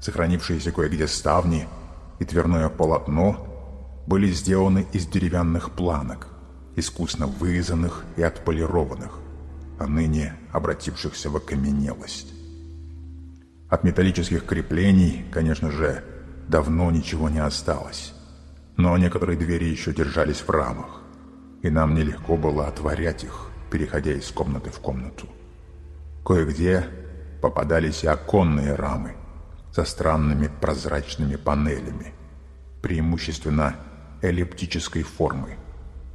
Сохранившиеся кое-где ставни и дверное полотно были сделаны из деревянных планок, искусно вырезанных и отполированных, а ныне обратившихся в окаменелость. От металлических креплений, конечно же, давно ничего не осталось, но некоторые двери еще держались в рамах, и нам нелегко было отворять их, переходя из комнаты в комнату. Кое-где попадались и оконные рамы со странными прозрачными панелями, преимущественно эллиптической формы,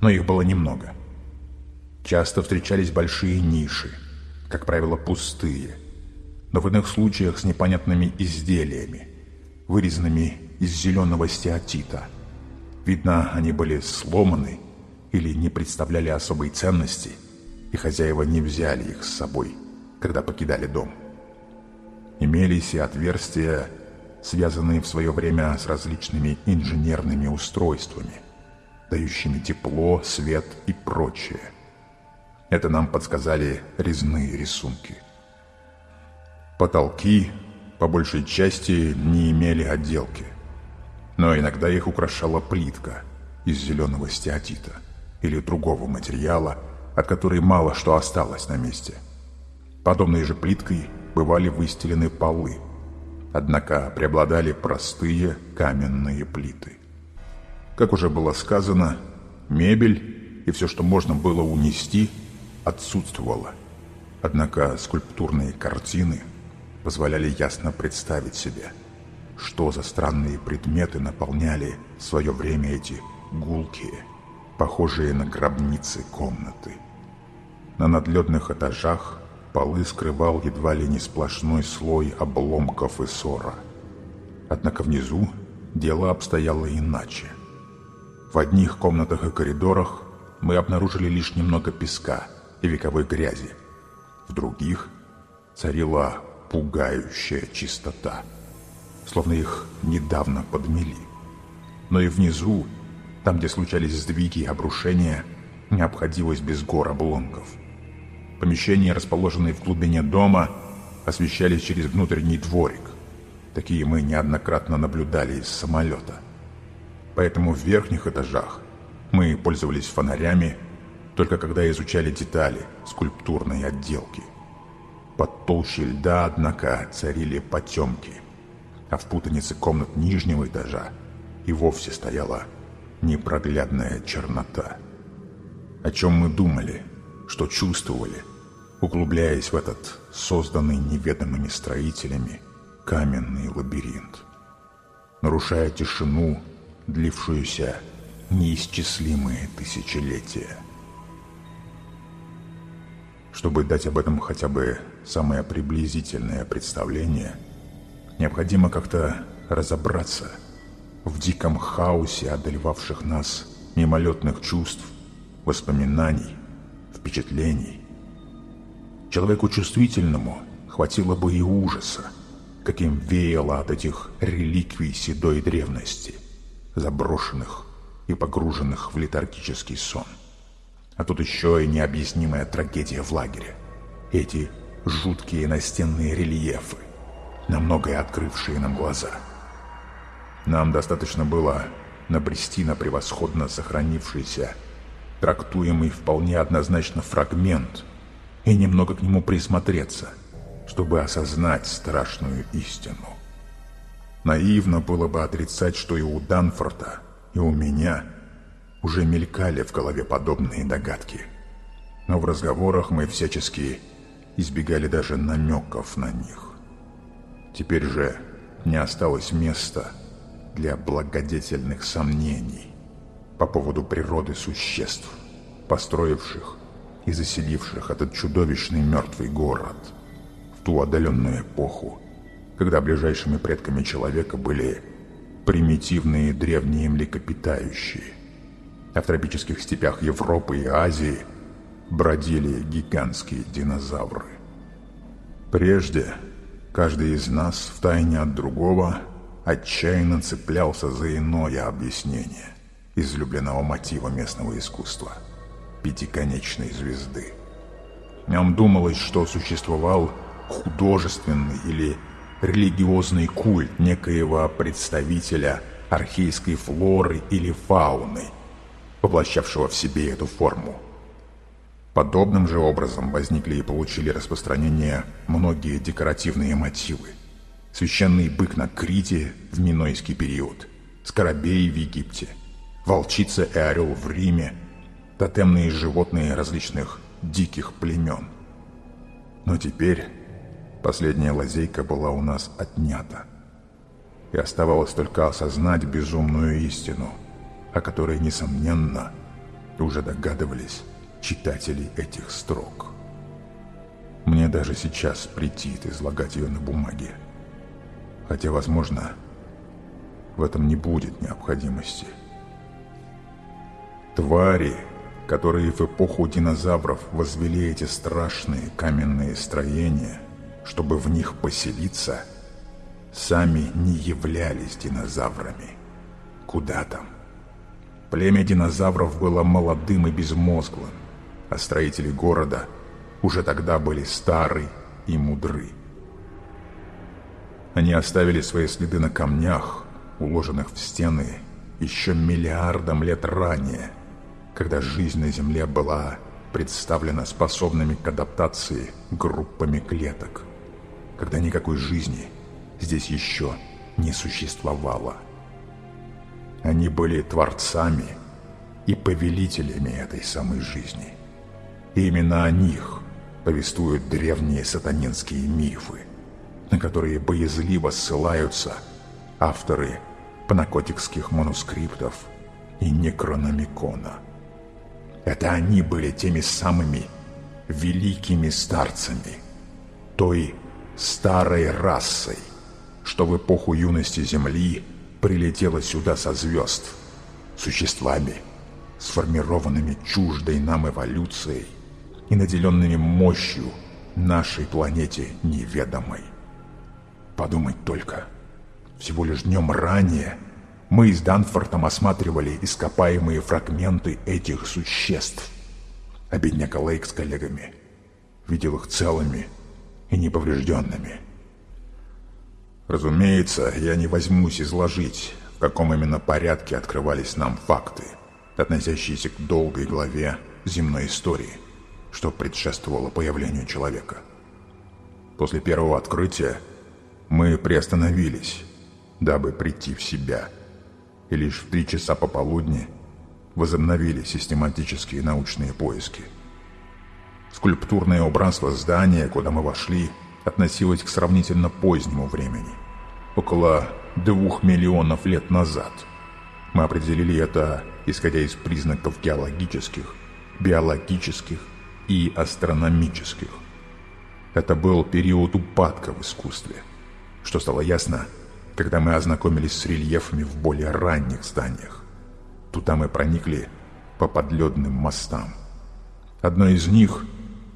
но их было немного. Часто встречались большие ниши, как правило пустые, но в иных случаях с непонятными изделиями, вырезанными из зеленого стеатита. Видно, они были сломаны или не представляли особой ценности, и хозяева не взяли их с собой, когда покидали дом. Имелись и отверстия связанные в свое время с различными инженерными устройствами, дающими тепло, свет и прочее. Это нам подсказали резные рисунки. Потолки, по большей части, не имели отделки, но иногда их украшала плитка из зеленого стеатита или другого материала, от которой мало что осталось на месте. Подобной же плиткой бывали выстелены полы – Однако преобладали простые каменные плиты. Как уже было сказано, мебель и все, что можно было унести, отсутствовало. Однако скульптурные картины позволяли ясно представить себе, что за странные предметы наполняли в свое время эти гулкие, похожие на гробницы комнаты. На надледных этажах полы скрывал едва ли не сплошной слой обломков и ссора. Однако внизу дело обстояло иначе. В одних комнатах и коридорах мы обнаружили лишь немного песка и вековой грязи. В других царила пугающая чистота, словно их недавно подмели. Но и внизу, там, где случались сдвиги и обрушения, не обходилось без гор обломков. Помещения, расположенные в глубине дома, освещались через внутренний дворик. Такие мы неоднократно наблюдали из самолета. Поэтому в верхних этажах мы пользовались фонарями, только когда изучали детали скульптурной отделки. Под толщей льда, однако, царили потемки, а в путанице комнат нижнего этажа и вовсе стояла непроглядная чернота. О чем мы думали, что чувствовали, углубляясь в этот созданный неведомыми строителями каменный лабиринт. Нарушая тишину, длившуюся неисчислимые тысячелетия. Чтобы дать об этом хотя бы самое приблизительное представление, необходимо как-то разобраться в диком хаосе одолевавших нас мимолетных чувств, воспоминаний, впечатлений. Человеку чувствительному хватило бы и ужаса, каким веяло от этих реликвий седой древности – заброшенных и погруженных в летаргический сон. А тут еще и необъяснимая трагедия в лагере. Эти жуткие настенные рельефы, на многое открывшие нам глаза. Нам достаточно было набрести на превосходно сохранившийся, трактуемый вполне однозначно фрагмент и немного к нему присмотреться, чтобы осознать страшную истину. Наивно было бы отрицать, что и у Данфорта, и у меня уже мелькали в голове подобные догадки. Но в разговорах мы всячески избегали даже намеков на них. Теперь же не осталось места для благодетельных сомнений по поводу природы существ, построивших и заселивших этот чудовищный мертвый город в ту отдаленную эпоху, когда ближайшими предками человека были примитивные древние млекопитающие. А в тропических степях Европы и Азии бродили гигантские динозавры. Прежде каждый из нас, втайне от другого, отчаянно цеплялся за иное объяснение излюбленного мотива местного искусства – пятиконечной звезды. Нам думалось, что существовал художественный или религиозный культ некоего представителя архейской флоры или фауны, воплощавшего в себе эту форму. Подобным же образом возникли и получили распространение многие декоративные мотивы. Священный бык на Крите в Минойский период, скоробей в Египте, волчица и орел в Риме, тотемные животные различных диких племен. Но теперь Последняя лазейка была у нас отнята. И оставалось только осознать безумную истину, о которой, несомненно, уже догадывались читатели этих строк. Мне даже сейчас претит излагать ее на бумаге. Хотя, возможно, в этом не будет необходимости. Твари, которые в эпоху динозавров возвели эти страшные каменные строения – чтобы в них поселиться, сами не являлись динозаврами. Куда там? Племя динозавров было молодым и безмозглым, а строители города уже тогда были стары и мудры. Они оставили свои следы на камнях, уложенных в стены еще миллиардом лет ранее, когда жизнь на Земле была представлена способными к адаптации группами клеток когда никакой жизни здесь еще не существовало. Они были творцами и повелителями этой самой жизни. И именно о них повествуют древние сатанинские мифы, на которые боязливо ссылаются авторы панакотикских манускриптов и некрономикона. Это они были теми самыми великими старцами – той старой расой, что в эпоху юности Земли прилетела сюда со звезд, существами, сформированными чуждой нам эволюцией и наделенными мощью нашей планете неведомой. Подумать только, всего лишь днем ранее мы с Данфортом осматривали ископаемые фрагменты этих существ, а бедняка Лейк с коллегами видел их целыми и неповрежденными. Разумеется, я не возьмусь изложить, в каком именно порядке открывались нам факты, относящиеся к долгой главе земной истории, что предшествовало появлению человека. После первого открытия мы приостановились, дабы прийти в себя, и лишь в три часа пополудни возобновили систематические научные поиски – Скульптурное убранство здания, куда мы вошли, относилось к сравнительно позднему времени. Около двух миллионов лет назад. Мы определили это, исходя из признаков геологических, биологических и астрономических. Это был период упадка в искусстве, что стало ясно, когда мы ознакомились с рельефами в более ранних зданиях. Туда мы проникли по подледным мостам. Одно из них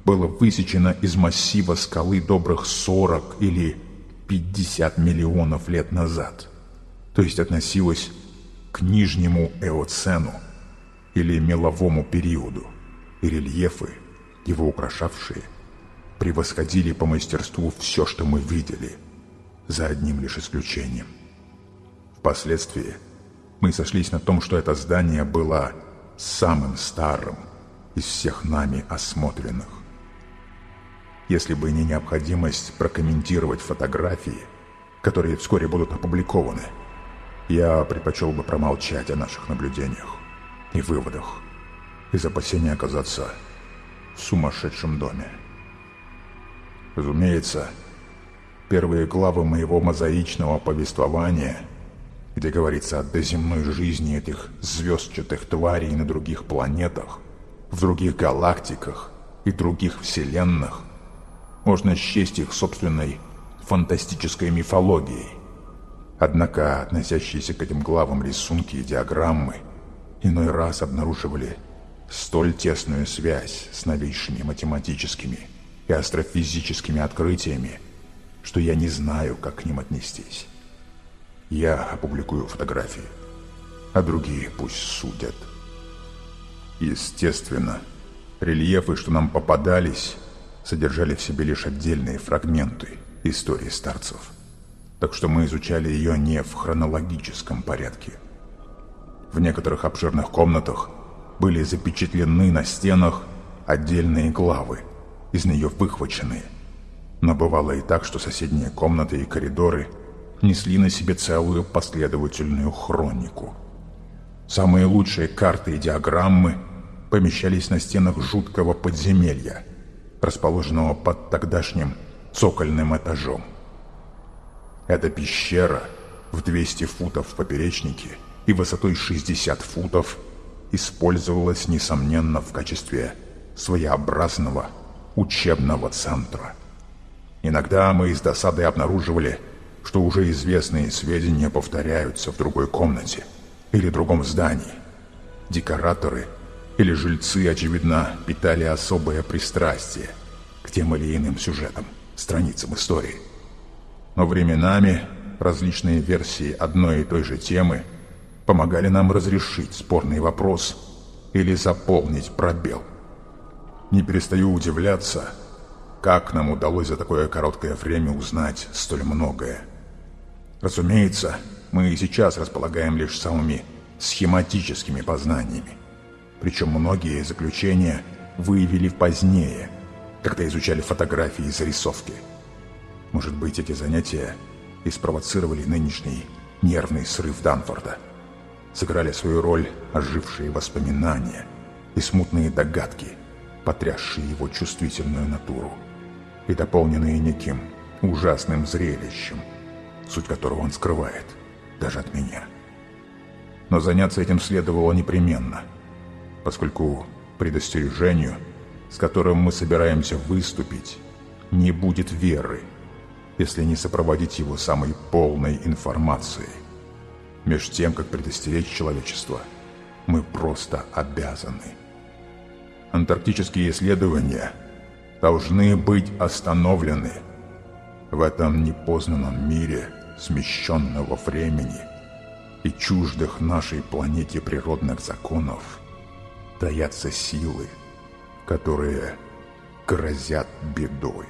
было высечено из массива скалы добрых 40 или 50 миллионов лет назад, то есть относилось к нижнему эоцену или меловому периоду, и рельефы, его украшавшие, превосходили по мастерству все, что мы видели, за одним лишь исключением. Впоследствии мы сошлись на том, что это здание было самым старым из всех нами осмотренных если бы не необходимость прокомментировать фотографии, которые вскоре будут опубликованы. Я предпочел бы промолчать о наших наблюдениях и выводах из опасения оказаться в сумасшедшем доме. Разумеется, первые главы моего мозаичного повествования, где говорится о доземной жизни этих звездчатых тварей на других планетах, в других галактиках и других вселенных, можно счесть их собственной фантастической мифологией. Однако относящиеся к этим главам рисунки и диаграммы иной раз обнаруживали столь тесную связь с новейшими математическими и астрофизическими открытиями, что я не знаю, как к ним отнестись. Я опубликую фотографии, а другие пусть судят. Естественно, рельефы, что нам попадались, содержали в себе лишь отдельные фрагменты истории старцев. Так что мы изучали ее не в хронологическом порядке. В некоторых обширных комнатах были запечатлены на стенах отдельные главы, из нее выхваченные. Но бывало и так, что соседние комнаты и коридоры несли на себе целую последовательную хронику. Самые лучшие карты и диаграммы помещались на стенах жуткого подземелья – расположенного под тогдашним цокольным этажом. Эта пещера в 200 футов в поперечнике и высотой 60 футов использовалась, несомненно, в качестве своеобразного учебного центра. Иногда мы с досадой обнаруживали, что уже известные сведения повторяются в другой комнате или другом здании. Декораторы – или жильцы, очевидно, питали особое пристрастие к тем или иным сюжетам, страницам истории. Но временами различные версии одной и той же темы помогали нам разрешить спорный вопрос или заполнить пробел. Не перестаю удивляться, как нам удалось за такое короткое время узнать столь многое. Разумеется, мы и сейчас располагаем лишь самыми схематическими познаниями. Причем многие заключения выявили позднее, когда изучали фотографии и зарисовки. Может быть, эти занятия и спровоцировали нынешний нервный срыв Данфорда. Сыграли свою роль ожившие воспоминания и смутные догадки, потрясшие его чувствительную натуру и дополненные неким ужасным зрелищем, суть которого он скрывает даже от меня. Но заняться этим следовало непременно – поскольку предостережению, с которым мы собираемся выступить, не будет веры, если не сопроводить его самой полной информацией. Меж тем, как предостеречь человечество, мы просто обязаны. Антарктические исследования должны быть остановлены в этом непознанном мире смещенного времени и чуждых нашей планете природных законов таятся силы, которые грозят бедой.